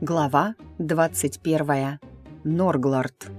Глава 21. Норглард.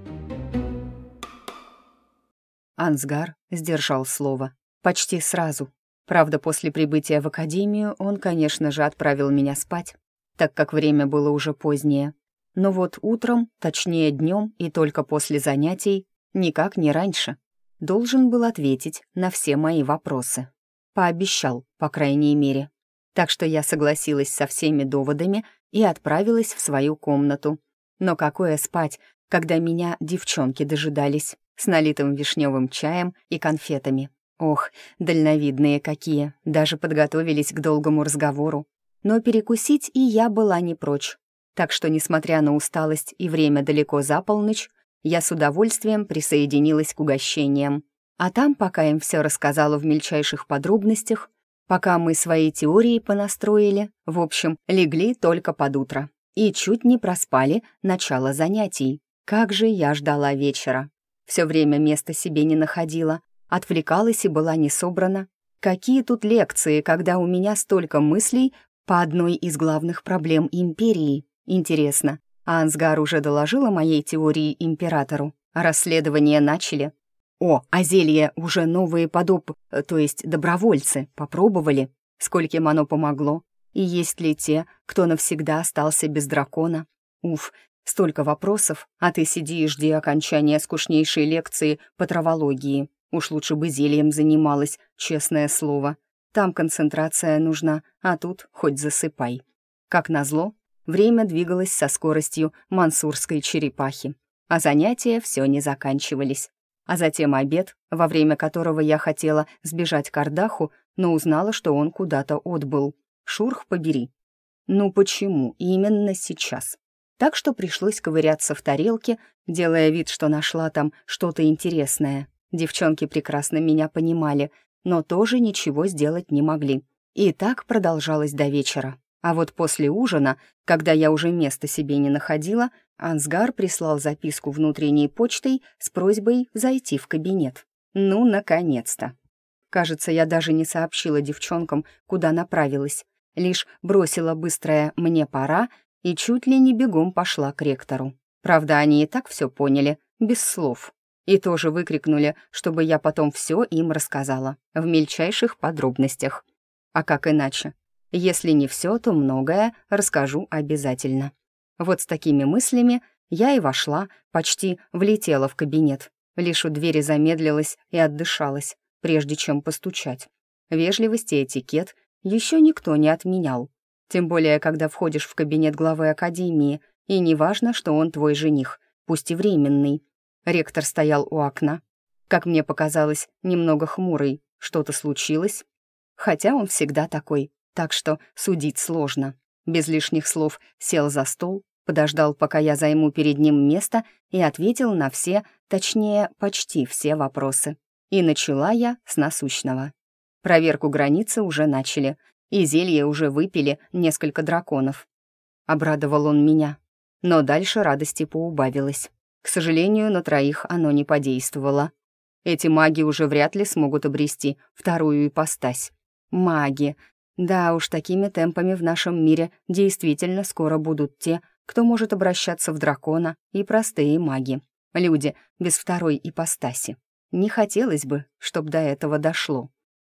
Ансгар сдержал слово. Почти сразу. Правда, после прибытия в академию он, конечно же, отправил меня спать, так как время было уже позднее. Но вот утром, точнее днем и только после занятий, никак не раньше, должен был ответить на все мои вопросы. Пообещал, по крайней мере. Так что я согласилась со всеми доводами и отправилась в свою комнату. Но какое спать, когда меня девчонки дожидались с налитым вишневым чаем и конфетами. Ох, дальновидные какие, даже подготовились к долгому разговору. Но перекусить и я была не прочь. Так что, несмотря на усталость и время далеко за полночь, я с удовольствием присоединилась к угощениям. А там, пока им все рассказала в мельчайших подробностях, пока мы свои теории понастроили, в общем, легли только под утро. И чуть не проспали начало занятий. Как же я ждала вечера. Все время места себе не находила, отвлекалась и была не собрана. Какие тут лекции, когда у меня столько мыслей по одной из главных проблем империи? Интересно, Ансгар уже доложила моей теории императору? Расследование начали? О, а зелье уже новые подоб... То есть добровольцы попробовали? Скольким оно помогло? И есть ли те, кто навсегда остался без дракона? Уф, столько вопросов, а ты сиди и жди окончания скучнейшей лекции по травологии. Уж лучше бы зельем занималась, честное слово. Там концентрация нужна, а тут хоть засыпай. Как назло, время двигалось со скоростью мансурской черепахи, а занятия все не заканчивались а затем обед, во время которого я хотела сбежать к Ардаху, но узнала, что он куда-то отбыл. Шурх побери. Ну почему именно сейчас? Так что пришлось ковыряться в тарелке, делая вид, что нашла там что-то интересное. Девчонки прекрасно меня понимали, но тоже ничего сделать не могли. И так продолжалось до вечера. А вот после ужина, когда я уже места себе не находила, Ансгар прислал записку внутренней почтой с просьбой зайти в кабинет. Ну, наконец-то. Кажется, я даже не сообщила девчонкам, куда направилась, лишь бросила быстрое «мне пора» и чуть ли не бегом пошла к ректору. Правда, они и так все поняли, без слов. И тоже выкрикнули, чтобы я потом все им рассказала, в мельчайших подробностях. А как иначе? Если не все, то многое расскажу обязательно. Вот с такими мыслями я и вошла, почти влетела в кабинет. Лишь у двери замедлилась и отдышалась, прежде чем постучать. Вежливость и этикет еще никто не отменял. Тем более, когда входишь в кабинет главы академии, и неважно, что он твой жених, пусть и временный. Ректор стоял у окна. Как мне показалось, немного хмурый. Что-то случилось? Хотя он всегда такой, так что судить сложно. Без лишних слов сел за стол, подождал, пока я займу перед ним место, и ответил на все, точнее, почти все вопросы. И начала я с насущного. Проверку границы уже начали, и зелье уже выпили несколько драконов. Обрадовал он меня. Но дальше радости поубавилось. К сожалению, на троих оно не подействовало. Эти маги уже вряд ли смогут обрести вторую ипостась. Маги, да уж, такими темпами в нашем мире действительно скоро будут те, кто может обращаться в дракона и простые маги. Люди без второй ипостаси. Не хотелось бы, чтобы до этого дошло.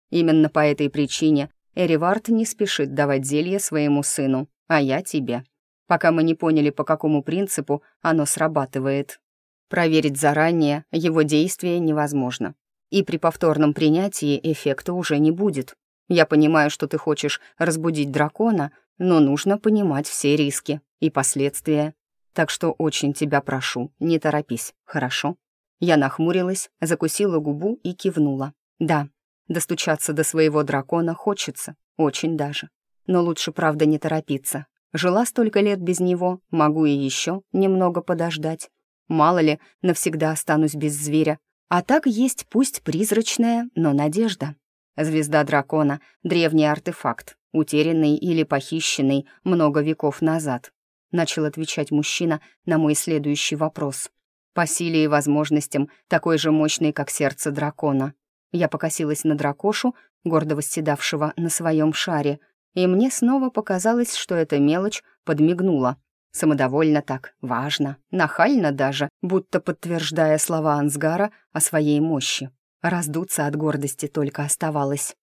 Именно по этой причине Эривард не спешит давать зелье своему сыну, а я тебе. Пока мы не поняли, по какому принципу оно срабатывает. Проверить заранее его действие невозможно. И при повторном принятии эффекта уже не будет. Я понимаю, что ты хочешь разбудить дракона, но нужно понимать все риски и последствия. Так что очень тебя прошу, не торопись, хорошо?» Я нахмурилась, закусила губу и кивнула. «Да, достучаться до своего дракона хочется, очень даже. Но лучше, правда, не торопиться. Жила столько лет без него, могу и еще немного подождать. Мало ли, навсегда останусь без зверя. А так есть пусть призрачная, но надежда. Звезда дракона — древний артефакт, утерянный или похищенный много веков назад. Начал отвечать мужчина на мой следующий вопрос. По силе и возможностям такой же мощный, как сердце дракона. Я покосилась на дракошу, гордо восседавшего на своем шаре. и мне снова показалось, что эта мелочь подмигнула. Самодовольно так, важно, нахально даже, будто подтверждая слова Ансгара о своей мощи. Раздуться от гордости только оставалось.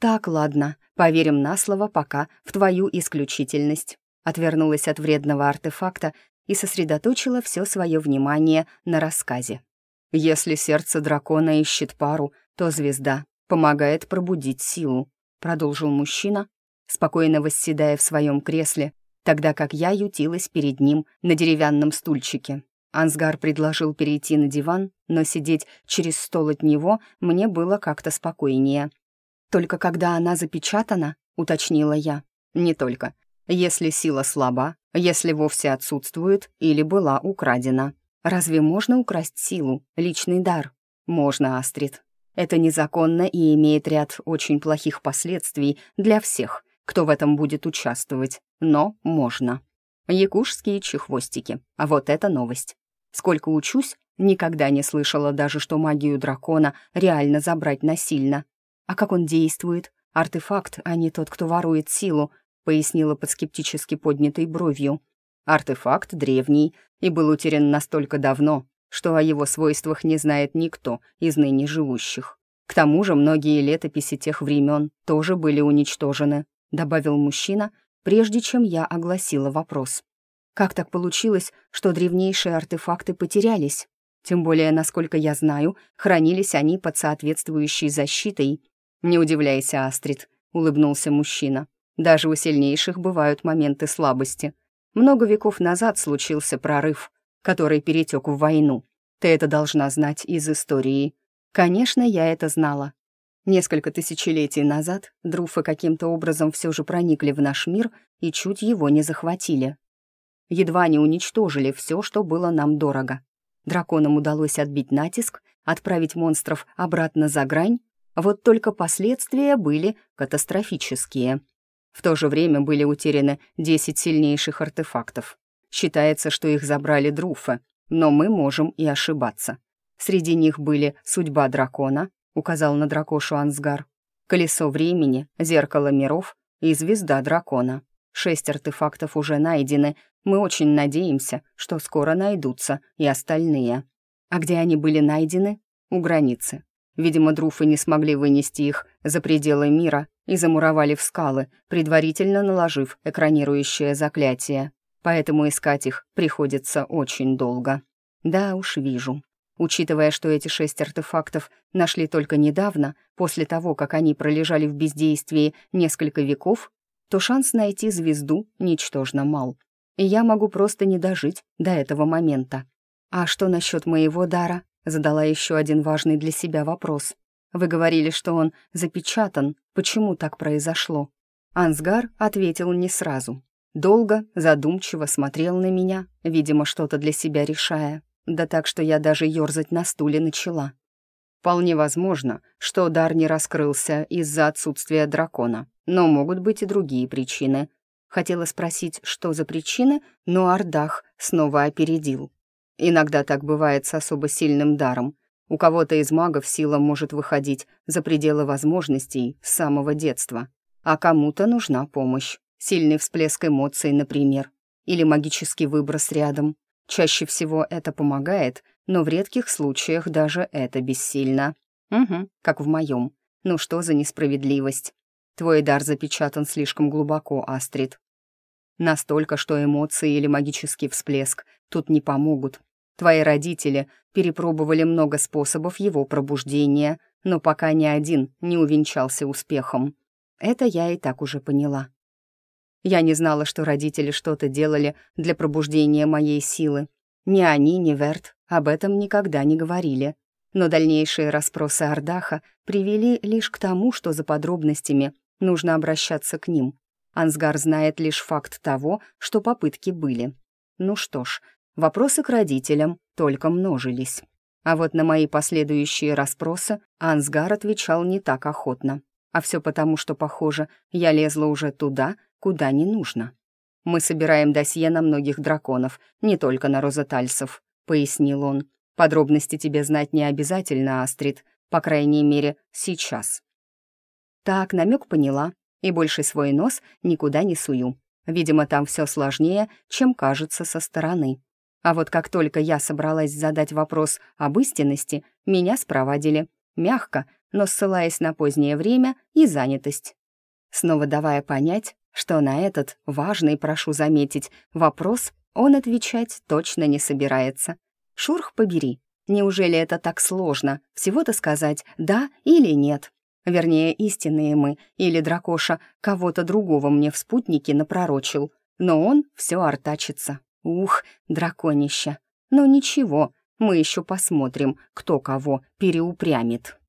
«Так, ладно, поверим на слово пока в твою исключительность». Отвернулась от вредного артефакта и сосредоточила все свое внимание на рассказе. «Если сердце дракона ищет пару, то звезда помогает пробудить силу», продолжил мужчина, спокойно восседая в своем кресле, тогда как я ютилась перед ним на деревянном стульчике. Ансгар предложил перейти на диван, но сидеть через стол от него мне было как-то спокойнее. «Только когда она запечатана», — уточнила я. «Не только. Если сила слаба, если вовсе отсутствует или была украдена. Разве можно украсть силу, личный дар? Можно, Астрид. Это незаконно и имеет ряд очень плохих последствий для всех, кто в этом будет участвовать, но можно. Якушские чехвостики. А вот это новость. Сколько учусь, никогда не слышала даже, что магию дракона реально забрать насильно. А как он действует? Артефакт, а не тот, кто ворует силу, пояснила под скептически поднятой бровью. Артефакт древний и был утерян настолько давно, что о его свойствах не знает никто из ныне живущих. К тому же многие летописи тех времен тоже были уничтожены, добавил мужчина, прежде чем я огласила вопрос. Как так получилось, что древнейшие артефакты потерялись? Тем более, насколько я знаю, хранились они под соответствующей защитой. «Не удивляйся, Астрид», — улыбнулся мужчина. «Даже у сильнейших бывают моменты слабости. Много веков назад случился прорыв, который перетек в войну. Ты это должна знать из истории. Конечно, я это знала. Несколько тысячелетий назад друфы каким-то образом все же проникли в наш мир и чуть его не захватили. Едва не уничтожили все, что было нам дорого. Драконам удалось отбить натиск, отправить монстров обратно за грань, вот только последствия были катастрофические. В то же время были утеряны 10 сильнейших артефактов. Считается, что их забрали друфы, но мы можем и ошибаться. Среди них были «Судьба дракона», указал на дракошу Ансгар, «Колесо времени», «Зеркало миров» и «Звезда дракона». Шесть артефактов уже найдены, мы очень надеемся, что скоро найдутся и остальные. А где они были найдены? У границы. Видимо, друфы не смогли вынести их за пределы мира и замуровали в скалы, предварительно наложив экранирующее заклятие. Поэтому искать их приходится очень долго. Да уж вижу. Учитывая, что эти шесть артефактов нашли только недавно, после того, как они пролежали в бездействии несколько веков, то шанс найти звезду ничтожно мал. И я могу просто не дожить до этого момента. А что насчет моего дара? Задала еще один важный для себя вопрос. Вы говорили, что он запечатан. Почему так произошло? Ансгар ответил не сразу. Долго, задумчиво смотрел на меня, видимо, что-то для себя решая. Да так, что я даже ёрзать на стуле начала. Вполне возможно, что дар не раскрылся из-за отсутствия дракона, но могут быть и другие причины. Хотела спросить, что за причины, но Ардах снова опередил. Иногда так бывает с особо сильным даром. У кого-то из магов сила может выходить за пределы возможностей с самого детства, а кому-то нужна помощь. Сильный всплеск эмоций, например, или магический выброс рядом. Чаще всего это помогает, но в редких случаях даже это бессильно. Угу, как в моем. Ну что за несправедливость? Твой дар запечатан слишком глубоко, Астрид. Настолько, что эмоции или магический всплеск тут не помогут. Твои родители перепробовали много способов его пробуждения, но пока ни один не увенчался успехом. Это я и так уже поняла. Я не знала, что родители что-то делали для пробуждения моей силы. Ни они, ни Верт об этом никогда не говорили. Но дальнейшие расспросы Ардаха привели лишь к тому, что за подробностями нужно обращаться к ним. Ансгар знает лишь факт того, что попытки были. Ну что ж, Вопросы к родителям только множились. А вот на мои последующие расспросы Ансгар отвечал не так охотно. А все потому, что, похоже, я лезла уже туда, куда не нужно. «Мы собираем досье на многих драконов, не только на розетальцев», — пояснил он. «Подробности тебе знать не обязательно, Астрид, по крайней мере, сейчас». Так, намек поняла. и больше свой нос никуда не сую. Видимо, там все сложнее, чем кажется со стороны. А вот как только я собралась задать вопрос об истинности, меня спровадили. Мягко, но ссылаясь на позднее время и занятость. Снова давая понять, что на этот важный, прошу заметить, вопрос он отвечать точно не собирается. Шурх побери, неужели это так сложно, всего-то сказать «да» или «нет»? Вернее, истинные мы, или дракоша кого-то другого мне в спутнике напророчил, но он все артачится. Ух, драконище. Но ничего, мы еще посмотрим, кто кого переупрямит.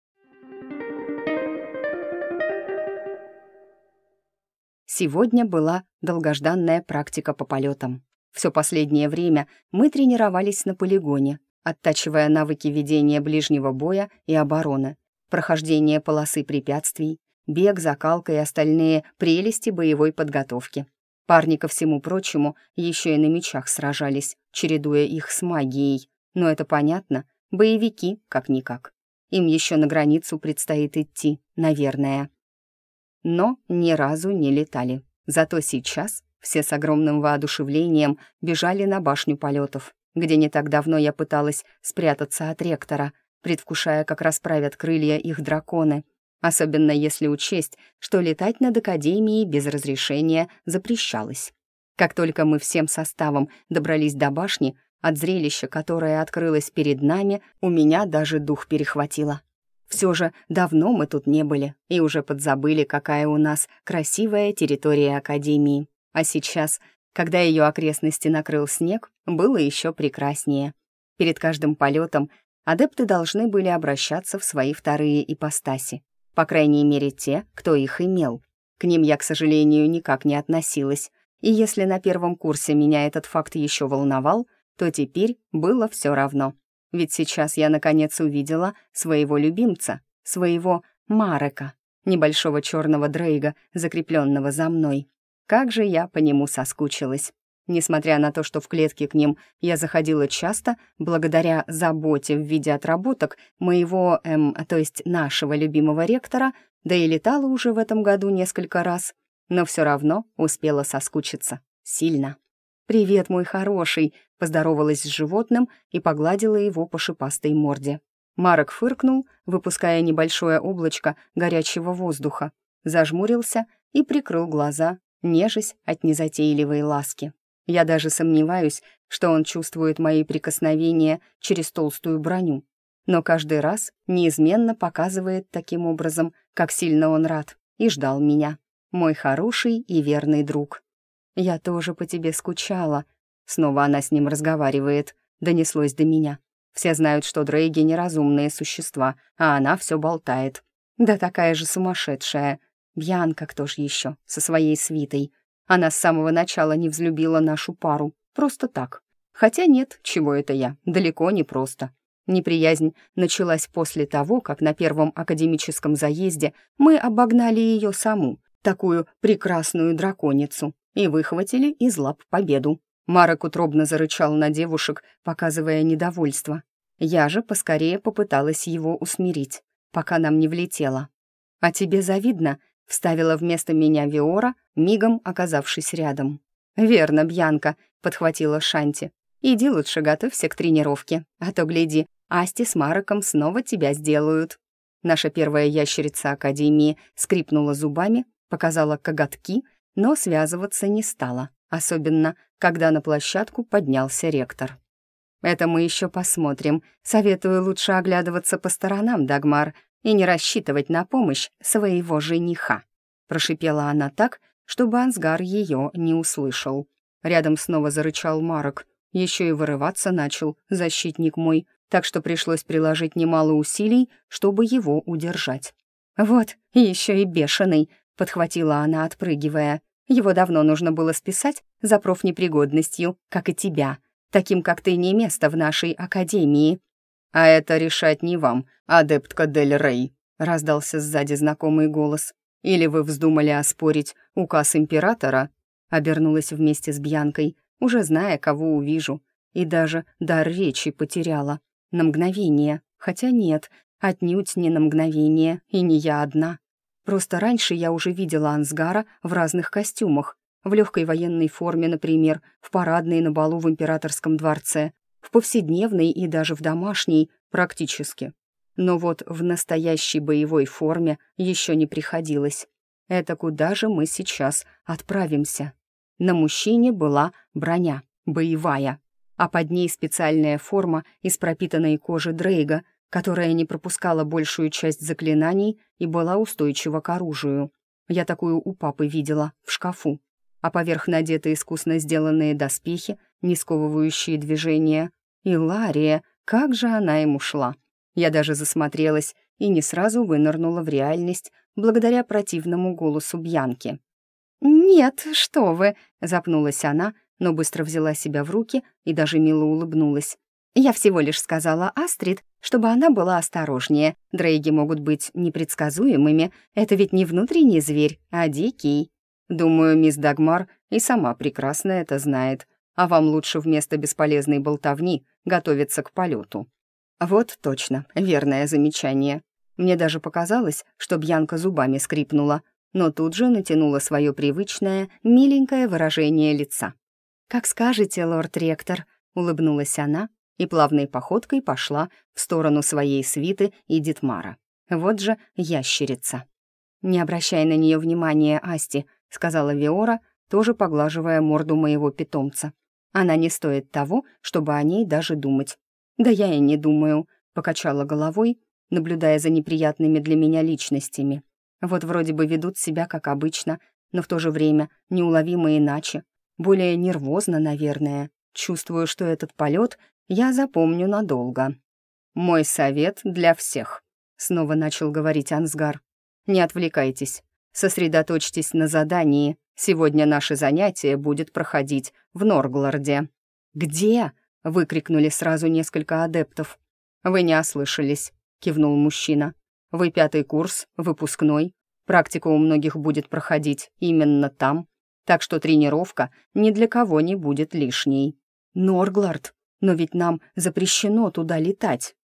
Сегодня была долгожданная практика по полетам. Все последнее время мы тренировались на полигоне, оттачивая навыки ведения ближнего боя и обороны, прохождение полосы препятствий, бег, закалка и остальные прелести боевой подготовки. Парни, ко всему прочему, еще и на мечах сражались, чередуя их с магией. Но это понятно, боевики как-никак. Им еще на границу предстоит идти, наверное. Но ни разу не летали. Зато сейчас все с огромным воодушевлением бежали на башню полетов, где не так давно я пыталась спрятаться от ректора, предвкушая, как расправят крылья их драконы, особенно если учесть, что летать над Академией без разрешения запрещалось. Как только мы всем составом добрались до башни, от зрелища, которое открылось перед нами, у меня даже дух перехватило. Все же давно мы тут не были и уже подзабыли, какая у нас красивая территория Академии. А сейчас, когда ее окрестности накрыл снег, было еще прекраснее. Перед каждым полетом адепты должны были обращаться в свои вторые ипостаси. По крайней мере, те, кто их имел. К ним я, к сожалению, никак не относилась. И если на первом курсе меня этот факт еще волновал, то теперь было все равно. Ведь сейчас я, наконец, увидела своего любимца, своего Марека, небольшого черного дрейга, закрепленного за мной. Как же я по нему соскучилась. Несмотря на то, что в клетке к ним я заходила часто, благодаря заботе в виде отработок моего, эм, то есть нашего любимого ректора, да и летала уже в этом году несколько раз, но все равно успела соскучиться. Сильно. «Привет, мой хороший!» — поздоровалась с животным и погладила его по шипастой морде. Марок фыркнул, выпуская небольшое облачко горячего воздуха, зажмурился и прикрыл глаза, нежесть от незатейливой ласки. Я даже сомневаюсь, что он чувствует мои прикосновения через толстую броню, но каждый раз неизменно показывает таким образом, как сильно он рад и ждал меня. Мой хороший и верный друг. «Я тоже по тебе скучала», — снова она с ним разговаривает, донеслось до меня. Все знают, что Дрейги — неразумные существа, а она все болтает. Да такая же сумасшедшая. Бьянка кто ж еще, со своей свитой. Она с самого начала не взлюбила нашу пару. Просто так. Хотя нет, чего это я, далеко не просто. Неприязнь началась после того, как на первом академическом заезде мы обогнали ее саму, такую прекрасную драконицу, и выхватили из лап победу. Марок утробно зарычал на девушек, показывая недовольство. Я же поскорее попыталась его усмирить, пока нам не влетело. «А тебе завидно?» вставила вместо меня Виора, мигом оказавшись рядом. «Верно, Бьянка», — подхватила Шанти. «Иди лучше готовься к тренировке, а то, гляди, Асти с Мароком снова тебя сделают». Наша первая ящерица Академии скрипнула зубами, показала коготки, но связываться не стала, особенно когда на площадку поднялся ректор. «Это мы еще посмотрим. Советую лучше оглядываться по сторонам, Дагмар, и не рассчитывать на помощь своего жениха», — прошипела она так, чтобы Ансгар ее не услышал. Рядом снова зарычал Марок, еще и вырываться начал, защитник мой, так что пришлось приложить немало усилий, чтобы его удержать. «Вот, еще и бешеный», — подхватила она, отпрыгивая. «Его давно нужно было списать за профнепригодностью, как и тебя. Таким, как ты, не место в нашей академии». «А это решать не вам, адептка Дель Рей», — раздался сзади знакомый голос. «Или вы вздумали оспорить указ императора?» Обернулась вместе с Бьянкой, уже зная, кого увижу, и даже дар речи потеряла. На мгновение, хотя нет, отнюдь не на мгновение, и не я одна. Просто раньше я уже видела Ансгара в разных костюмах, в легкой военной форме, например, в парадной на балу в императорском дворце, в повседневной и даже в домашней, практически. Но вот в настоящей боевой форме еще не приходилось. Это куда же мы сейчас отправимся? На мужчине была броня, боевая, а под ней специальная форма из пропитанной кожи Дрейга, которая не пропускала большую часть заклинаний и была устойчива к оружию. Я такую у папы видела, в шкафу. А поверх надеты искусно сделанные доспехи, не сковывающие движения. И Лария, как же она ему шла. Я даже засмотрелась и не сразу вынырнула в реальность благодаря противному голосу Бьянки. «Нет, что вы!» — запнулась она, но быстро взяла себя в руки и даже мило улыбнулась. Я всего лишь сказала Астрид, чтобы она была осторожнее. Дрейги могут быть непредсказуемыми. Это ведь не внутренний зверь, а дикий. Думаю, мисс Дагмар и сама прекрасно это знает. А вам лучше вместо бесполезной болтовни готовиться к полету. Вот точно, верное замечание. Мне даже показалось, что Бьянка зубами скрипнула, но тут же натянула свое привычное, миленькое выражение лица. «Как скажете, лорд-ректор», — улыбнулась она, и плавной походкой пошла в сторону своей свиты и Дитмара. Вот же ящерица. «Не обращай на нее внимания, Асти», — сказала Виора, тоже поглаживая морду моего питомца. «Она не стоит того, чтобы о ней даже думать». «Да я и не думаю», — покачала головой, наблюдая за неприятными для меня личностями. Вот вроде бы ведут себя как обычно, но в то же время неуловимо иначе, более нервозно, наверное. Чувствую, что этот полет я запомню надолго. «Мой совет для всех», — снова начал говорить Ансгар. «Не отвлекайтесь, сосредоточьтесь на задании. Сегодня наше занятие будет проходить в Норглорде». «Где?» — выкрикнули сразу несколько адептов. «Вы не ослышались», — кивнул мужчина. «Вы пятый курс, выпускной. Практика у многих будет проходить именно там, так что тренировка ни для кого не будет лишней». «Норглард», но ведь нам запрещено туда летать.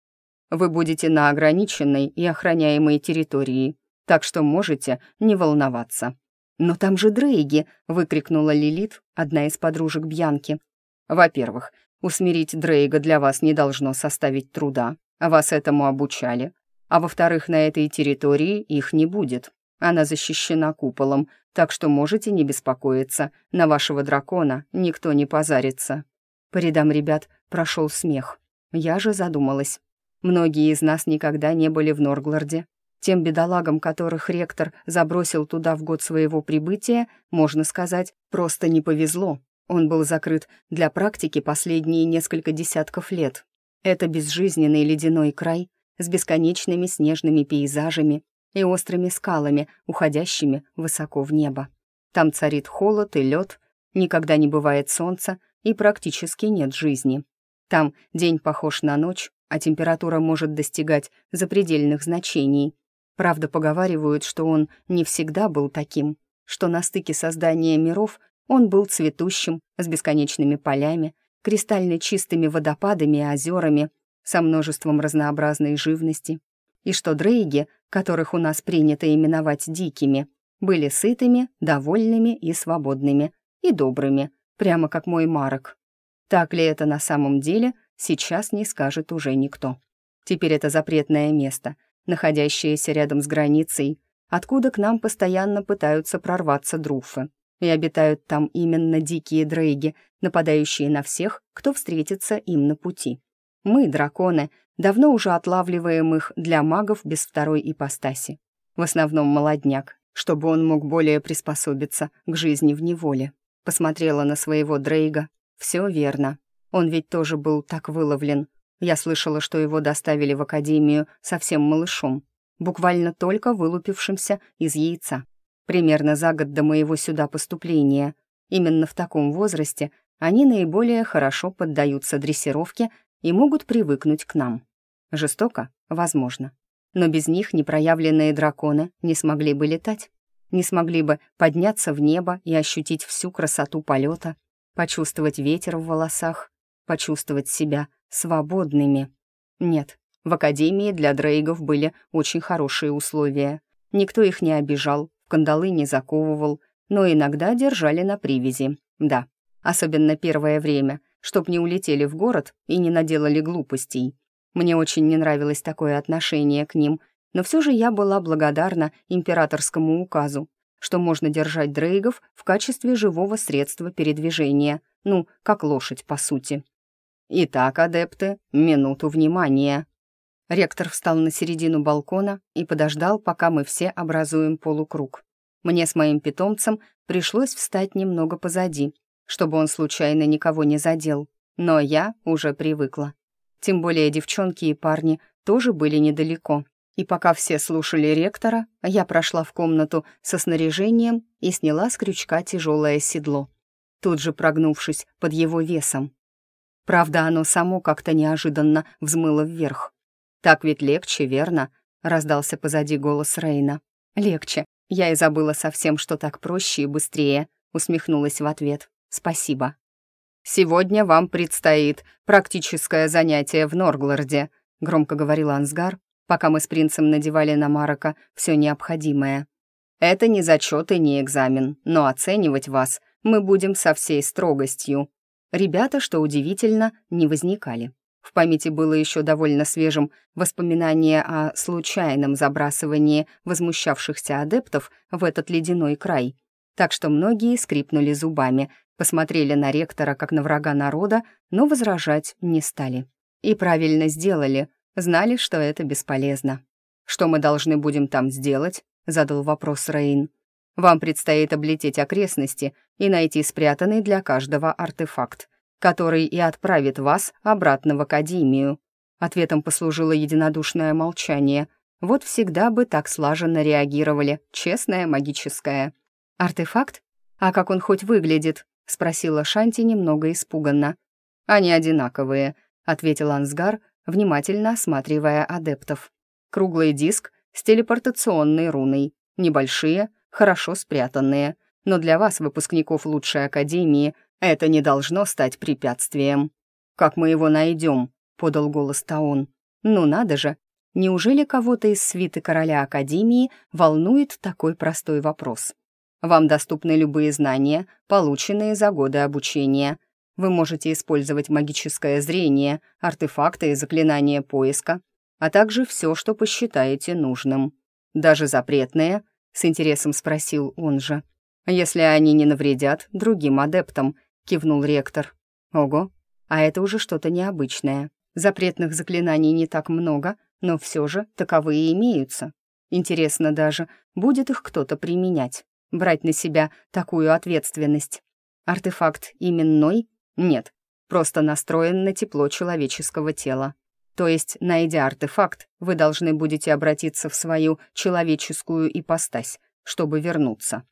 Вы будете на ограниченной и охраняемой территории, так что можете не волноваться. «Но там же Дрейги!» — выкрикнула Лилит, одна из подружек Бьянки. «Во-первых, усмирить Дрейга для вас не должно составить труда, вас этому обучали. А во-вторых, на этой территории их не будет. Она защищена куполом, так что можете не беспокоиться, на вашего дракона никто не позарится». По рядам ребят прошел смех. Я же задумалась. Многие из нас никогда не были в Норгларде. Тем бедолагам, которых ректор забросил туда в год своего прибытия, можно сказать, просто не повезло. Он был закрыт для практики последние несколько десятков лет. Это безжизненный ледяной край с бесконечными снежными пейзажами и острыми скалами, уходящими высоко в небо. Там царит холод и лед, никогда не бывает солнца и практически нет жизни. Там день похож на ночь, а температура может достигать запредельных значений. Правда, поговаривают, что он не всегда был таким, что на стыке создания миров он был цветущим, с бесконечными полями, кристально чистыми водопадами и озерами, со множеством разнообразной живности, и что дрейги, которых у нас принято именовать дикими, были сытыми, довольными и свободными, и добрыми, прямо как мой Марок. Так ли это на самом деле, сейчас не скажет уже никто. Теперь это запретное место, находящееся рядом с границей, откуда к нам постоянно пытаются прорваться друфы. И обитают там именно дикие дрейги, нападающие на всех, кто встретится им на пути. Мы, драконы, давно уже отлавливаем их для магов без второй ипостаси. В основном молодняк, чтобы он мог более приспособиться к жизни в неволе. Посмотрела на своего Дрейга. Все верно. Он ведь тоже был так выловлен. Я слышала, что его доставили в академию совсем малышом, буквально только вылупившимся из яйца. Примерно за год до моего сюда поступления. Именно в таком возрасте они наиболее хорошо поддаются дрессировке и могут привыкнуть к нам. Жестоко? Возможно. Но без них непроявленные драконы не смогли бы летать не смогли бы подняться в небо и ощутить всю красоту полета, почувствовать ветер в волосах, почувствовать себя свободными. Нет, в академии для дрейгов были очень хорошие условия. Никто их не обижал, в кандалы не заковывал, но иногда держали на привязи. Да, особенно первое время, чтоб не улетели в город и не наделали глупостей. Мне очень не нравилось такое отношение к ним, но все же я была благодарна императорскому указу, что можно держать дрейгов в качестве живого средства передвижения, ну, как лошадь, по сути. «Итак, адепты, минуту внимания». Ректор встал на середину балкона и подождал, пока мы все образуем полукруг. Мне с моим питомцем пришлось встать немного позади, чтобы он случайно никого не задел, но я уже привыкла. Тем более девчонки и парни тоже были недалеко. И пока все слушали ректора, я прошла в комнату со снаряжением и сняла с крючка тяжелое седло, тут же прогнувшись под его весом. Правда, оно само как-то неожиданно взмыло вверх. «Так ведь легче, верно?» — раздался позади голос Рейна. «Легче. Я и забыла совсем, что так проще и быстрее», — усмехнулась в ответ. «Спасибо». «Сегодня вам предстоит практическое занятие в Норгларде», — громко говорил Ансгар, пока мы с принцем надевали на Марока все необходимое. «Это не зачет и не экзамен, но оценивать вас мы будем со всей строгостью». Ребята, что удивительно, не возникали. В памяти было еще довольно свежим воспоминание о случайном забрасывании возмущавшихся адептов в этот ледяной край. Так что многие скрипнули зубами, посмотрели на ректора как на врага народа, но возражать не стали. И правильно сделали, знали, что это бесполезно. «Что мы должны будем там сделать?» — задал вопрос Рейн. «Вам предстоит облететь окрестности и найти спрятанный для каждого артефакт, который и отправит вас обратно в Академию». Ответом послужило единодушное молчание. Вот всегда бы так слаженно реагировали, честное магическое. «Артефакт? А как он хоть выглядит?» — спросила Шанти немного испуганно. «Они одинаковые», — ответил Ансгар, внимательно осматривая адептов. «Круглый диск с телепортационной руной. Небольшие, хорошо спрятанные. Но для вас, выпускников лучшей академии, это не должно стать препятствием». «Как мы его найдем?» — подал голос Таон. «Ну надо же! Неужели кого-то из свиты короля Академии волнует такой простой вопрос?» Вам доступны любые знания, полученные за годы обучения. Вы можете использовать магическое зрение, артефакты и заклинания поиска, а также все, что посчитаете нужным. Даже запретные, с интересом спросил он же. Если они не навредят другим адептам, кивнул ректор. Ого, а это уже что-то необычное. Запретных заклинаний не так много, но все же таковые имеются. Интересно даже, будет их кто-то применять брать на себя такую ответственность. Артефакт именной? Нет, просто настроен на тепло человеческого тела. То есть, найдя артефакт, вы должны будете обратиться в свою человеческую ипостась, чтобы вернуться.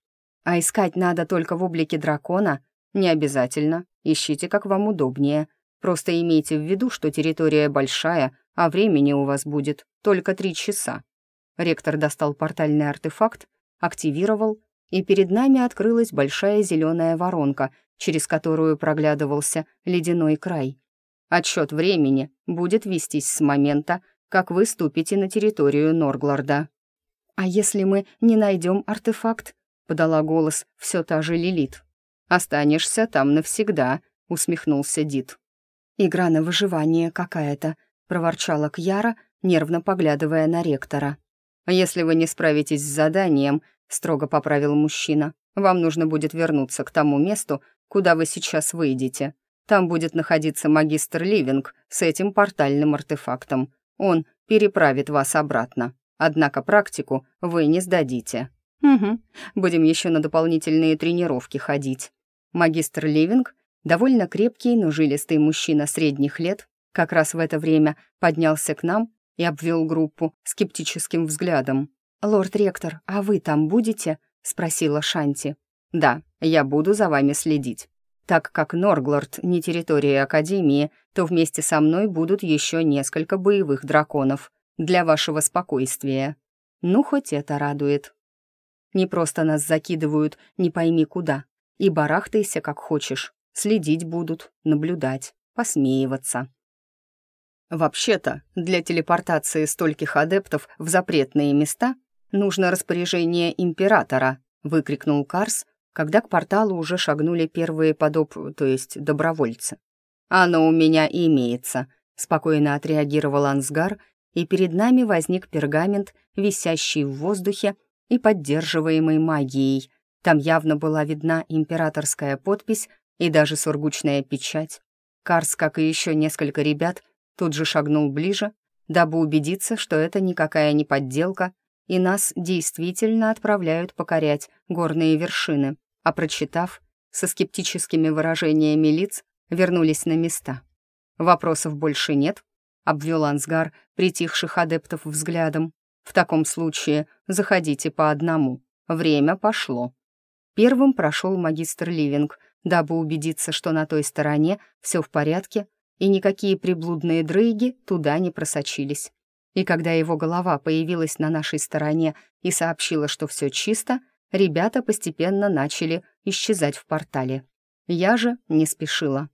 А искать надо только в облике дракона? Не обязательно. Ищите, как вам удобнее. Просто имейте в виду, что территория большая, а времени у вас будет только три часа. Ректор достал портальный артефакт, активировал и перед нами открылась большая зеленая воронка, через которую проглядывался ледяной край. Отсчет времени будет вестись с момента, как вы ступите на территорию Норгларда. «А если мы не найдем артефакт?» — подала голос все та же Лилит. «Останешься там навсегда», — усмехнулся Дид. «Игра на выживание какая-то», — проворчала Кьяра, нервно поглядывая на ректора. «Если вы не справитесь с заданием, — строго поправил мужчина. «Вам нужно будет вернуться к тому месту, куда вы сейчас выйдете. Там будет находиться магистр Ливинг с этим портальным артефактом. Он переправит вас обратно. Однако практику вы не сдадите». «Угу, будем еще на дополнительные тренировки ходить». Магистр Ливинг, довольно крепкий, но жилистый мужчина средних лет, как раз в это время поднялся к нам и обвел группу скептическим взглядом. «Лорд-ректор, а вы там будете?» — спросила Шанти. «Да, я буду за вами следить. Так как Норглорд не территория Академии, то вместе со мной будут еще несколько боевых драконов для вашего спокойствия. Ну, хоть это радует. Не просто нас закидывают не пойми куда, и барахтайся как хочешь. Следить будут, наблюдать, посмеиваться». Вообще-то, для телепортации стольких адептов в запретные места нужно распоряжение императора», — выкрикнул Карс, когда к порталу уже шагнули первые подоб, то есть добровольцы. «Оно у меня имеется», — спокойно отреагировал Ансгар, и перед нами возник пергамент, висящий в воздухе и поддерживаемый магией. Там явно была видна императорская подпись и даже сургучная печать. Карс, как и еще несколько ребят, тут же шагнул ближе, дабы убедиться, что это никакая не подделка, и нас действительно отправляют покорять горные вершины, а прочитав, со скептическими выражениями лиц вернулись на места. «Вопросов больше нет?» — обвел Ансгар притихших адептов взглядом. «В таком случае заходите по одному. Время пошло». Первым прошел магистр Ливинг, дабы убедиться, что на той стороне все в порядке, и никакие приблудные дрейги туда не просочились. И когда его голова появилась на нашей стороне и сообщила, что все чисто, ребята постепенно начали исчезать в портале. Я же не спешила.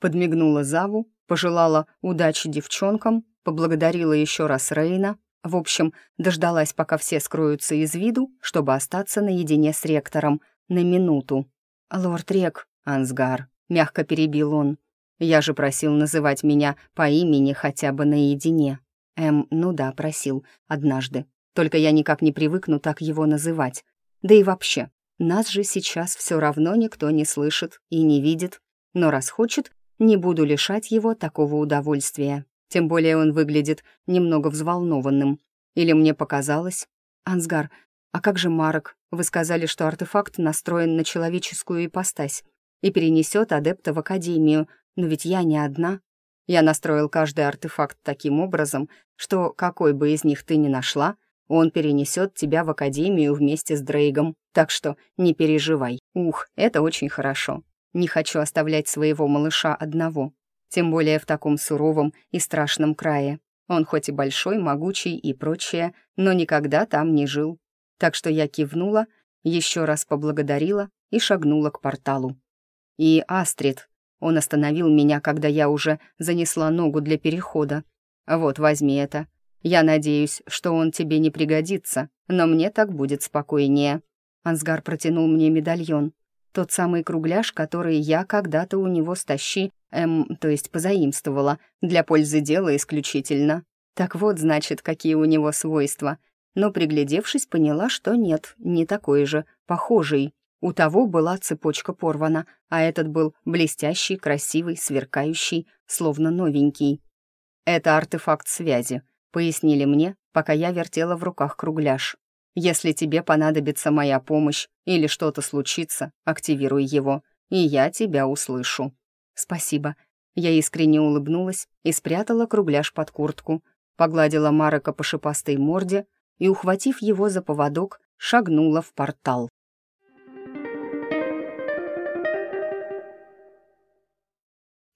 Подмигнула Заву, пожелала удачи девчонкам, поблагодарила еще раз Рейна, в общем, дождалась, пока все скроются из виду, чтобы остаться наедине с ректором на минуту. «Лорд Рек, Ансгар», — мягко перебил он, «я же просил называть меня по имени хотя бы наедине». Эм, ну да, просил, однажды. Только я никак не привыкну так его называть. Да и вообще, нас же сейчас все равно никто не слышит и не видит. Но раз хочет, не буду лишать его такого удовольствия. Тем более он выглядит немного взволнованным. Или мне показалось? Ансгар, а как же Марок? Вы сказали, что артефакт настроен на человеческую ипостась и перенесет адепта в Академию, но ведь я не одна. Я настроил каждый артефакт таким образом, что какой бы из них ты ни нашла, он перенесет тебя в Академию вместе с Дрейгом. Так что не переживай. Ух, это очень хорошо. Не хочу оставлять своего малыша одного. Тем более в таком суровом и страшном крае. Он хоть и большой, могучий и прочее, но никогда там не жил. Так что я кивнула, еще раз поблагодарила и шагнула к порталу. И Астрид. Он остановил меня, когда я уже занесла ногу для перехода. «Вот, возьми это. Я надеюсь, что он тебе не пригодится, но мне так будет спокойнее». Ансгар протянул мне медальон. Тот самый кругляш, который я когда-то у него стащи, эм, то есть позаимствовала, для пользы дела исключительно. Так вот, значит, какие у него свойства. Но, приглядевшись, поняла, что нет, не такой же, похожий. У того была цепочка порвана, а этот был блестящий, красивый, сверкающий, словно новенький. «Это артефакт связи», — пояснили мне, пока я вертела в руках кругляш. «Если тебе понадобится моя помощь или что-то случится, активируй его, и я тебя услышу». «Спасибо». Я искренне улыбнулась и спрятала кругляш под куртку, погладила Марека по шипастой морде и, ухватив его за поводок, шагнула в портал.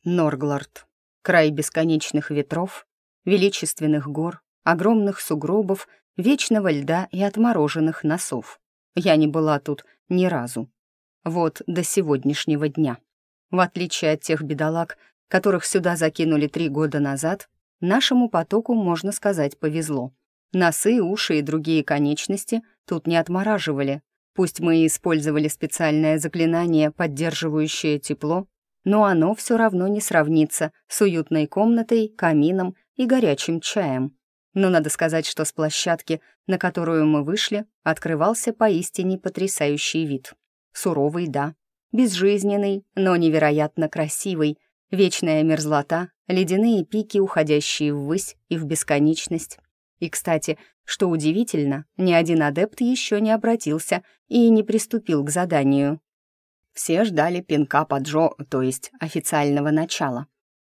Норглард. Край бесконечных ветров, величественных гор, огромных сугробов, вечного льда и отмороженных носов. Я не была тут ни разу. Вот до сегодняшнего дня. В отличие от тех бедолаг, которых сюда закинули три года назад, нашему потоку, можно сказать, повезло. Носы, уши и другие конечности тут не отмораживали. Пусть мы и использовали специальное заклинание, поддерживающее тепло, но оно все равно не сравнится с уютной комнатой, камином и горячим чаем. Но надо сказать, что с площадки, на которую мы вышли, открывался поистине потрясающий вид. Суровый, да, безжизненный, но невероятно красивый, вечная мерзлота, ледяные пики, уходящие ввысь и в бесконечность. И, кстати, что удивительно, ни один адепт еще не обратился и не приступил к заданию. Все ждали пинка поджо, то есть официального начала.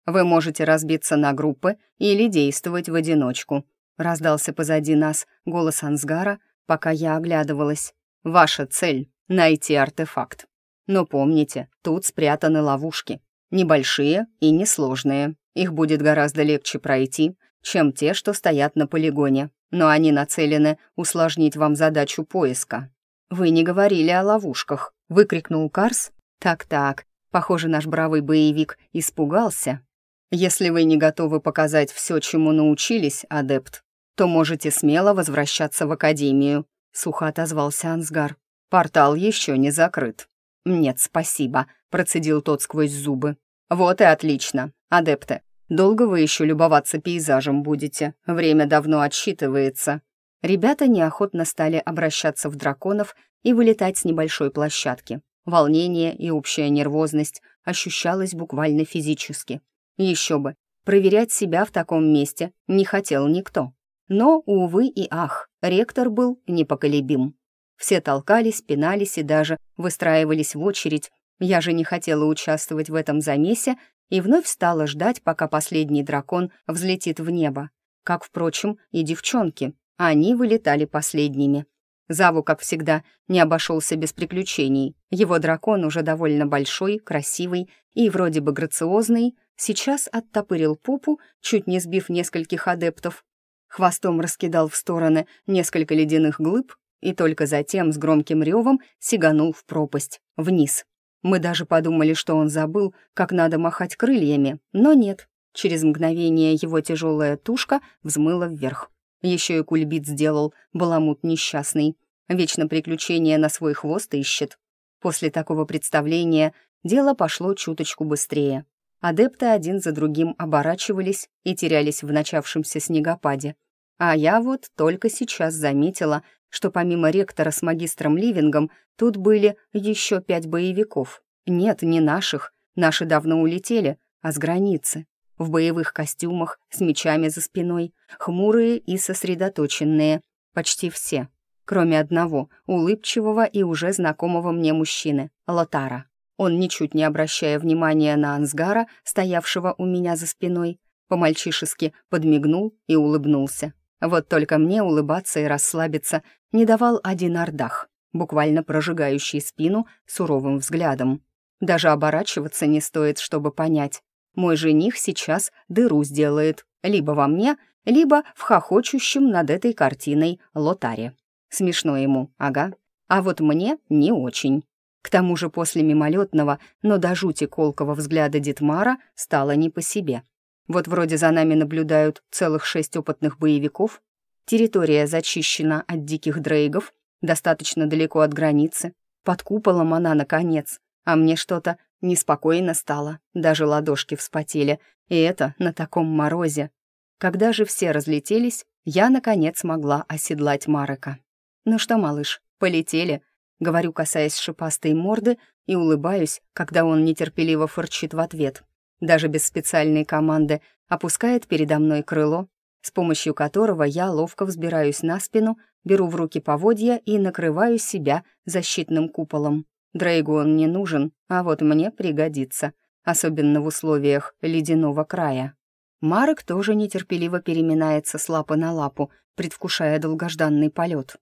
«Вы можете разбиться на группы или действовать в одиночку», раздался позади нас голос Ансгара, пока я оглядывалась. «Ваша цель — найти артефакт. Но помните, тут спрятаны ловушки. Небольшие и несложные. Их будет гораздо легче пройти, чем те, что стоят на полигоне, но они нацелены усложнить вам задачу поиска. «Вы не говорили о ловушках», — выкрикнул Карс. «Так-так, похоже, наш бравый боевик испугался. Если вы не готовы показать все, чему научились, адепт, то можете смело возвращаться в академию», — сухо отозвался Ансгар. «Портал еще не закрыт». «Нет, спасибо», — процедил тот сквозь зубы. «Вот и отлично. Адепты, долго вы еще любоваться пейзажем будете? Время давно отсчитывается». Ребята неохотно стали обращаться в драконов и вылетать с небольшой площадки. Волнение и общая нервозность ощущалась буквально физически. Еще бы, проверять себя в таком месте не хотел никто. Но, увы и ах, ректор был непоколебим. Все толкались, пинались и даже выстраивались в очередь. Я же не хотела участвовать в этом замесе и вновь стала ждать, пока последний дракон взлетит в небо. Как, впрочем, и девчонки. Они вылетали последними. Заву, как всегда, не обошелся без приключений. Его дракон, уже довольно большой, красивый и вроде бы грациозный, сейчас оттопырил попу, чуть не сбив нескольких адептов. Хвостом раскидал в стороны несколько ледяных глыб и только затем с громким ревом сиганул в пропасть, вниз. Мы даже подумали, что он забыл, как надо махать крыльями, но нет. Через мгновение его тяжелая тушка взмыла вверх. Еще и кульбит сделал, баламут несчастный. Вечно приключения на свой хвост ищет. После такого представления дело пошло чуточку быстрее. Адепты один за другим оборачивались и терялись в начавшемся снегопаде. А я вот только сейчас заметила, что помимо ректора с магистром Ливингом тут были еще пять боевиков. Нет, не наших, наши давно улетели, а с границы в боевых костюмах, с мечами за спиной, хмурые и сосредоточенные, почти все, кроме одного, улыбчивого и уже знакомого мне мужчины, Лотара. Он, ничуть не обращая внимания на Ансгара, стоявшего у меня за спиной, по-мальчишески подмигнул и улыбнулся. Вот только мне улыбаться и расслабиться не давал один ардах, буквально прожигающий спину суровым взглядом. Даже оборачиваться не стоит, чтобы понять. Мой жених сейчас дыру сделает либо во мне, либо в хохочущем над этой картиной лотаре. Смешно ему, ага. А вот мне не очень. К тому же после мимолетного, но до жути колкого взгляда Дитмара стало не по себе. Вот вроде за нами наблюдают целых шесть опытных боевиков, территория зачищена от диких дрейгов, достаточно далеко от границы, под куполом она, наконец, а мне что-то Неспокойно стало, даже ладошки вспотели, и это на таком морозе. Когда же все разлетелись, я, наконец, могла оседлать Марека. «Ну что, малыш, полетели?» — говорю, касаясь шипастой морды, и улыбаюсь, когда он нетерпеливо фырчит в ответ. Даже без специальной команды опускает передо мной крыло, с помощью которого я ловко взбираюсь на спину, беру в руки поводья и накрываю себя защитным куполом. Дрейгу он не нужен, а вот мне пригодится, особенно в условиях ледяного края. Марок тоже нетерпеливо переминается с лапы на лапу, предвкушая долгожданный полет.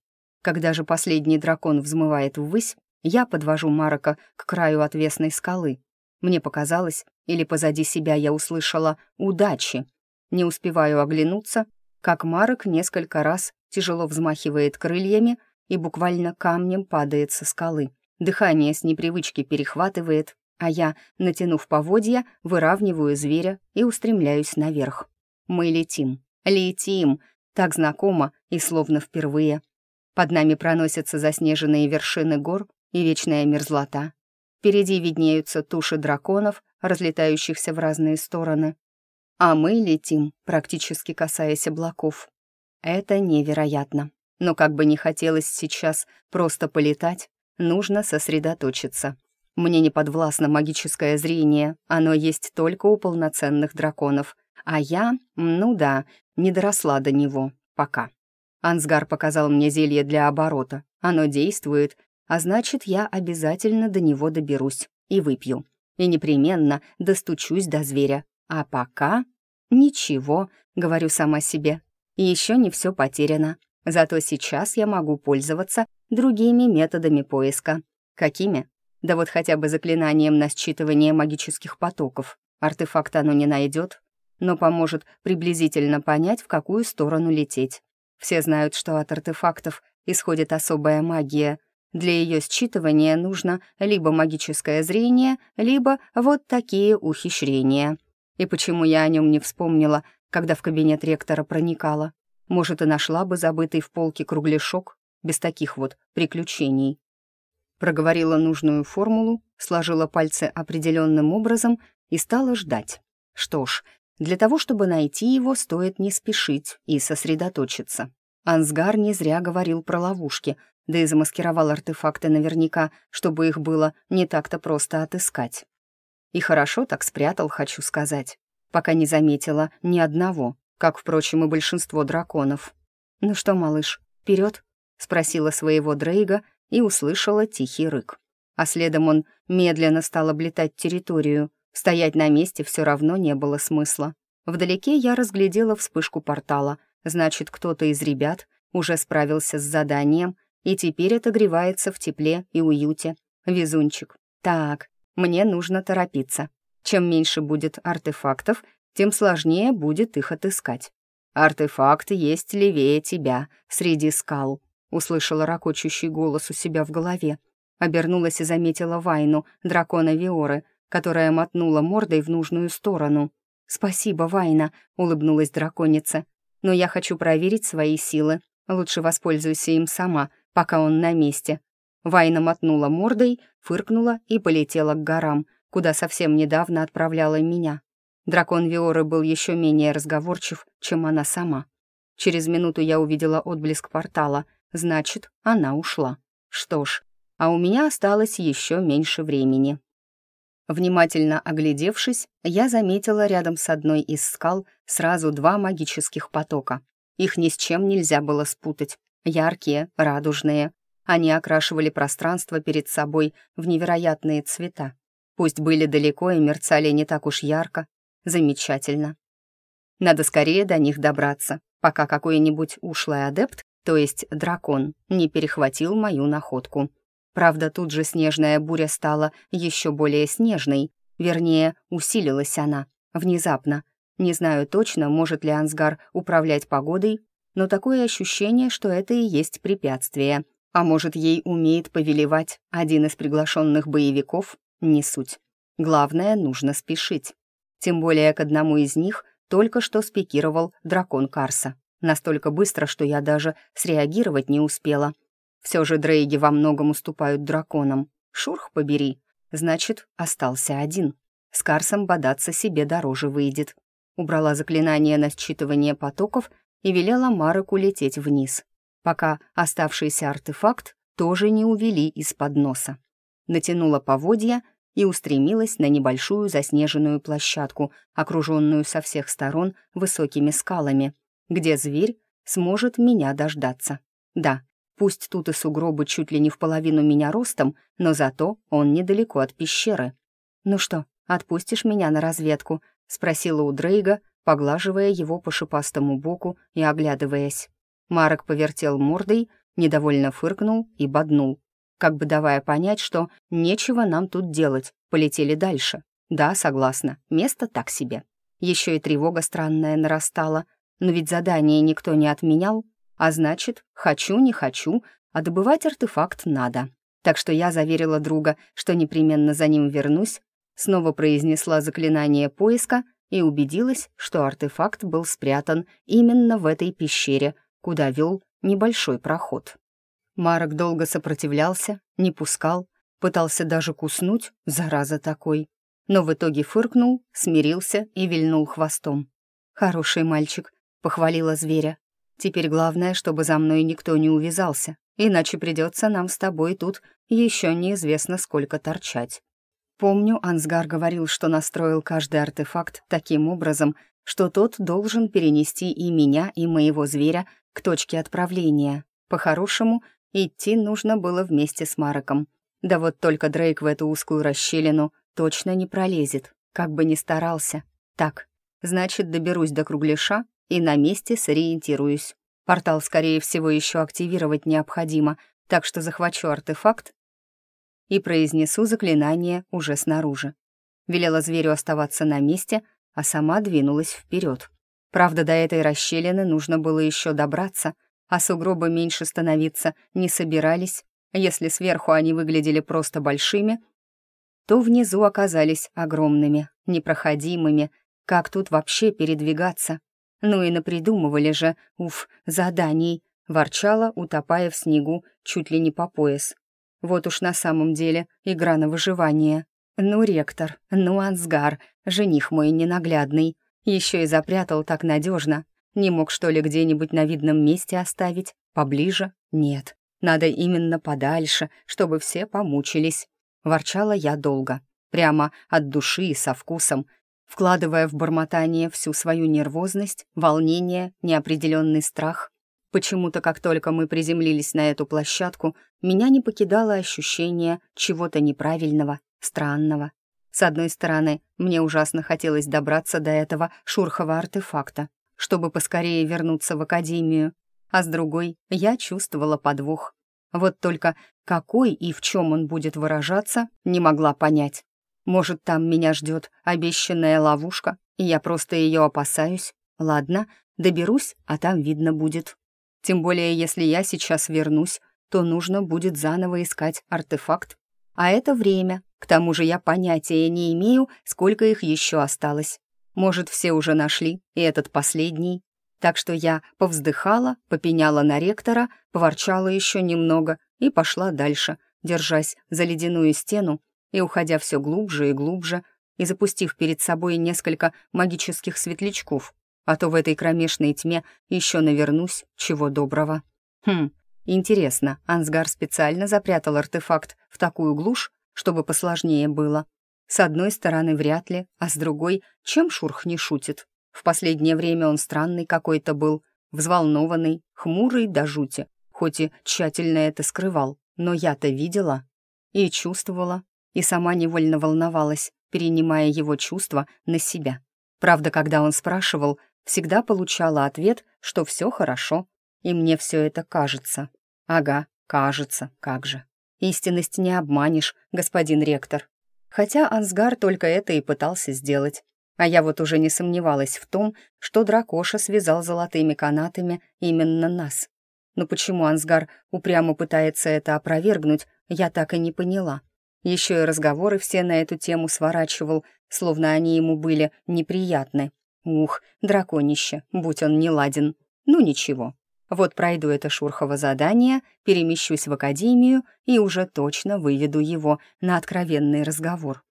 Когда же последний дракон взмывает ввысь, я подвожу Марока к краю отвесной скалы. Мне показалось, или позади себя я услышала «удачи». Не успеваю оглянуться, как Марок несколько раз тяжело взмахивает крыльями и буквально камнем падает со скалы. Дыхание с непривычки перехватывает, а я, натянув поводья, выравниваю зверя и устремляюсь наверх. Мы летим, летим, так знакомо и словно впервые. Под нами проносятся заснеженные вершины гор и вечная мерзлота. Впереди виднеются туши драконов, разлетающихся в разные стороны. А мы летим, практически касаясь облаков. Это невероятно. Но как бы не хотелось сейчас просто полетать, Нужно сосредоточиться. Мне не подвластно магическое зрение, оно есть только у полноценных драконов. А я, ну да, не доросла до него. Пока. Ансгар показал мне зелье для оборота. Оно действует, а значит, я обязательно до него доберусь и выпью. И непременно достучусь до зверя. А пока... Ничего, говорю сама себе. Еще не все потеряно. Зато сейчас я могу пользоваться другими методами поиска. Какими? Да вот хотя бы заклинанием на считывание магических потоков. Артефакт оно не найдет, но поможет приблизительно понять, в какую сторону лететь. Все знают, что от артефактов исходит особая магия. Для ее считывания нужно либо магическое зрение, либо вот такие ухищрения. И почему я о нем не вспомнила, когда в кабинет ректора проникала? Может, и нашла бы забытый в полке кругляшок без таких вот приключений. Проговорила нужную формулу, сложила пальцы определенным образом и стала ждать. Что ж, для того, чтобы найти его, стоит не спешить и сосредоточиться. Ансгар не зря говорил про ловушки, да и замаскировал артефакты наверняка, чтобы их было не так-то просто отыскать. И хорошо так спрятал, хочу сказать, пока не заметила ни одного, как, впрочем, и большинство драконов. «Ну что, малыш, вперед? спросила своего Дрейга и услышала тихий рык. А следом он медленно стал облетать территорию, Стоять на месте все равно не было смысла. Вдалеке я разглядела вспышку портала. Значит, кто-то из ребят уже справился с заданием и теперь отогревается в тепле и уюте. Везунчик. Так, мне нужно торопиться. Чем меньше будет артефактов, тем сложнее будет их отыскать. «Артефакт есть левее тебя, среди скал», — услышала ракочущий голос у себя в голове. Обернулась и заметила Вайну, дракона Виоры — которая мотнула мордой в нужную сторону. «Спасибо, Вайна», — улыбнулась драконица. «Но я хочу проверить свои силы. Лучше воспользуйся им сама, пока он на месте». Вайна мотнула мордой, фыркнула и полетела к горам, куда совсем недавно отправляла меня. Дракон Виоры был еще менее разговорчив, чем она сама. Через минуту я увидела отблеск портала, значит, она ушла. Что ж, а у меня осталось еще меньше времени. Внимательно оглядевшись, я заметила рядом с одной из скал сразу два магических потока. Их ни с чем нельзя было спутать. Яркие, радужные. Они окрашивали пространство перед собой в невероятные цвета. Пусть были далеко и мерцали не так уж ярко. Замечательно. Надо скорее до них добраться, пока какой-нибудь ушлый адепт, то есть дракон, не перехватил мою находку. Правда, тут же снежная буря стала еще более снежной, вернее, усилилась она, внезапно. Не знаю точно, может ли Ансгар управлять погодой, но такое ощущение, что это и есть препятствие. А может, ей умеет повелевать один из приглашенных боевиков? Не суть. Главное, нужно спешить. Тем более к одному из них только что спикировал дракон Карса. Настолько быстро, что я даже среагировать не успела — все же Дрейги во многом уступают драконам. Шурх побери. Значит, остался один. С Карсом бодаться себе дороже выйдет. Убрала заклинание на считывание потоков и велела Мареку лететь вниз, пока оставшийся артефакт тоже не увели из-под носа. Натянула поводья и устремилась на небольшую заснеженную площадку, окруженную со всех сторон высокими скалами, где зверь сможет меня дождаться. Да, Пусть тут и сугробы чуть ли не в половину меня ростом, но зато он недалеко от пещеры. «Ну что, отпустишь меня на разведку?» — спросила у Дрейга, поглаживая его по шипастому боку и оглядываясь. Марок повертел мордой, недовольно фыркнул и боднул, как бы давая понять, что нечего нам тут делать, полетели дальше. Да, согласна, место так себе. Еще и тревога странная нарастала, но ведь задание никто не отменял, а значит, хочу, не хочу, а добывать артефакт надо. Так что я заверила друга, что непременно за ним вернусь, снова произнесла заклинание поиска и убедилась, что артефакт был спрятан именно в этой пещере, куда вел небольшой проход. Марок долго сопротивлялся, не пускал, пытался даже куснуть, зараза такой. Но в итоге фыркнул, смирился и вильнул хвостом. «Хороший мальчик», — похвалила зверя. Теперь главное, чтобы за мной никто не увязался, иначе придется нам с тобой тут еще неизвестно сколько торчать. Помню, Ансгар говорил, что настроил каждый артефакт таким образом, что тот должен перенести и меня, и моего зверя к точке отправления. По-хорошему, идти нужно было вместе с Мароком. Да вот только Дрейк в эту узкую расщелину точно не пролезет, как бы ни старался. Так, значит, доберусь до кругляша и на месте сориентируюсь. Портал, скорее всего, еще активировать необходимо, так что захвачу артефакт и произнесу заклинание уже снаружи. Велела зверю оставаться на месте, а сама двинулась вперед. Правда, до этой расщелины нужно было еще добраться, а сугробы меньше становиться не собирались. Если сверху они выглядели просто большими, то внизу оказались огромными, непроходимыми. Как тут вообще передвигаться? Ну и напридумывали же, уф, заданий, ворчала, утопая в снегу чуть ли не по пояс. Вот уж на самом деле игра на выживание. Ну, ректор, ну, Ансгар, жених мой ненаглядный. Еще и запрятал так надежно. Не мог, что ли, где-нибудь на видном месте оставить? Поближе? Нет. Надо именно подальше, чтобы все помучились. Ворчала я долго. Прямо от души и со вкусом, вкладывая в бормотание всю свою нервозность, волнение, неопределенный страх. Почему-то, как только мы приземлились на эту площадку, меня не покидало ощущение чего-то неправильного, странного. С одной стороны, мне ужасно хотелось добраться до этого шурхового артефакта, чтобы поскорее вернуться в академию, а с другой я чувствовала подвох. Вот только какой и в чем он будет выражаться, не могла понять. Может, там меня ждет обещанная ловушка, и я просто ее опасаюсь? Ладно, доберусь, а там видно будет. Тем более, если я сейчас вернусь, то нужно будет заново искать артефакт. А это время. К тому же я понятия не имею, сколько их еще осталось. Может, все уже нашли, и этот последний. Так что я повздыхала, попеняла на ректора, поворчала еще немного и пошла дальше, держась за ледяную стену и уходя все глубже и глубже, и запустив перед собой несколько магических светлячков, а то в этой кромешной тьме еще навернусь, чего доброго. Хм, интересно, Ансгар специально запрятал артефакт в такую глушь, чтобы посложнее было. С одной стороны, вряд ли, а с другой, чем Шурх не шутит. В последнее время он странный какой-то был, взволнованный, хмурый до жути, хоть и тщательно это скрывал, но я-то видела и чувствовала, и сама невольно волновалась, перенимая его чувства на себя. Правда, когда он спрашивал, всегда получала ответ, что все хорошо, и мне все это кажется. Ага, кажется, как же. Истинность не обманешь, господин ректор. Хотя Ансгар только это и пытался сделать. А я вот уже не сомневалась в том, что Дракоша связал золотыми канатами именно нас. Но почему Ансгар упрямо пытается это опровергнуть, я так и не поняла. Еще и разговоры все на эту тему сворачивал, словно они ему были неприятны. Ух, драконище, будь он не ладен. Ну ничего. Вот пройду это шурхово задание, перемещусь в академию и уже точно выведу его на откровенный разговор.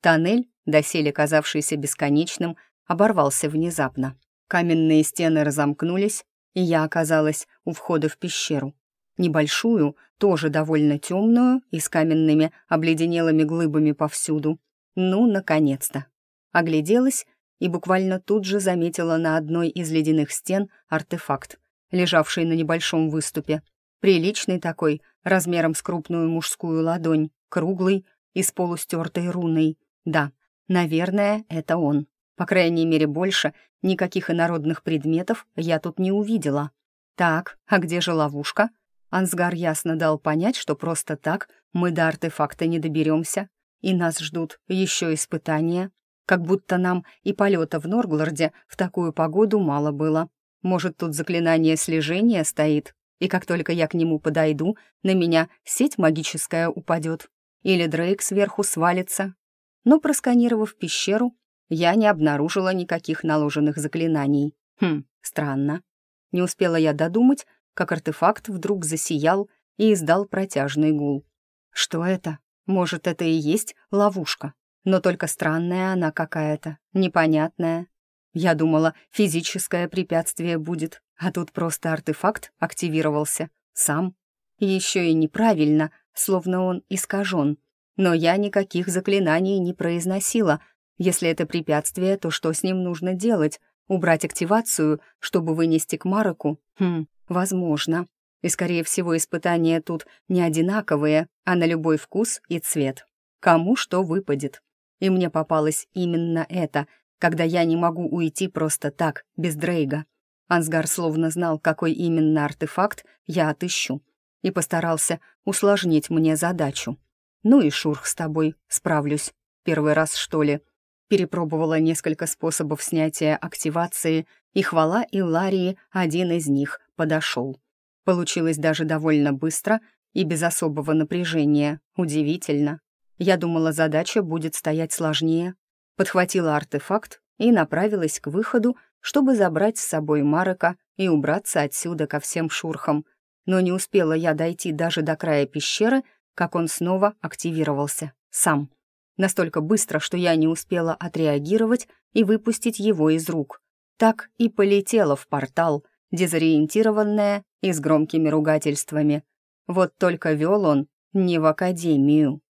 Тоннель, доселе казавшийся бесконечным, оборвался внезапно. Каменные стены разомкнулись, и я оказалась у входа в пещеру. Небольшую, тоже довольно темную и с каменными обледенелыми глыбами повсюду. Ну, наконец-то. Огляделась и буквально тут же заметила на одной из ледяных стен артефакт, лежавший на небольшом выступе. Приличный такой, размером с крупную мужскую ладонь, круглый и с полустертой руной. Да, наверное, это он. По крайней мере, больше никаких инородных предметов я тут не увидела. Так, а где же ловушка? Ансгар ясно дал понять, что просто так мы до артефакта не доберемся, и нас ждут еще испытания как будто нам и полета в Норглорде в такую погоду мало было. Может, тут заклинание слежения стоит, и как только я к нему подойду, на меня сеть магическая упадет. Или Дрейк сверху свалится. Но, просканировав пещеру, я не обнаружила никаких наложенных заклинаний. Хм, странно. Не успела я додумать, как артефакт вдруг засиял и издал протяжный гул. Что это? Может, это и есть ловушка? но только странная она какая-то, непонятная. Я думала, физическое препятствие будет, а тут просто артефакт активировался, сам. Еще и неправильно, словно он искажен. Но я никаких заклинаний не произносила. Если это препятствие, то что с ним нужно делать? Убрать активацию, чтобы вынести к Мароку? Хм, возможно. И, скорее всего, испытания тут не одинаковые, а на любой вкус и цвет. Кому что выпадет. И мне попалось именно это, когда я не могу уйти просто так, без Дрейга. Ансгар словно знал, какой именно артефакт я отыщу, и постарался усложнить мне задачу. «Ну и шурх с тобой, справлюсь. Первый раз, что ли?» Перепробовала несколько способов снятия активации, и хвала Илларии один из них подошел. Получилось даже довольно быстро и без особого напряжения. Удивительно. Я думала, задача будет стоять сложнее. Подхватила артефакт и направилась к выходу чтобы забрать с собой Марека и убраться отсюда ко всем шурхам. Но не успела я дойти даже до края пещеры, как он снова активировался. Сам. Настолько быстро, что я не успела отреагировать и выпустить его из рук. Так и полетела в портал, дезориентированная и с громкими ругательствами. Вот только вел он не в академию.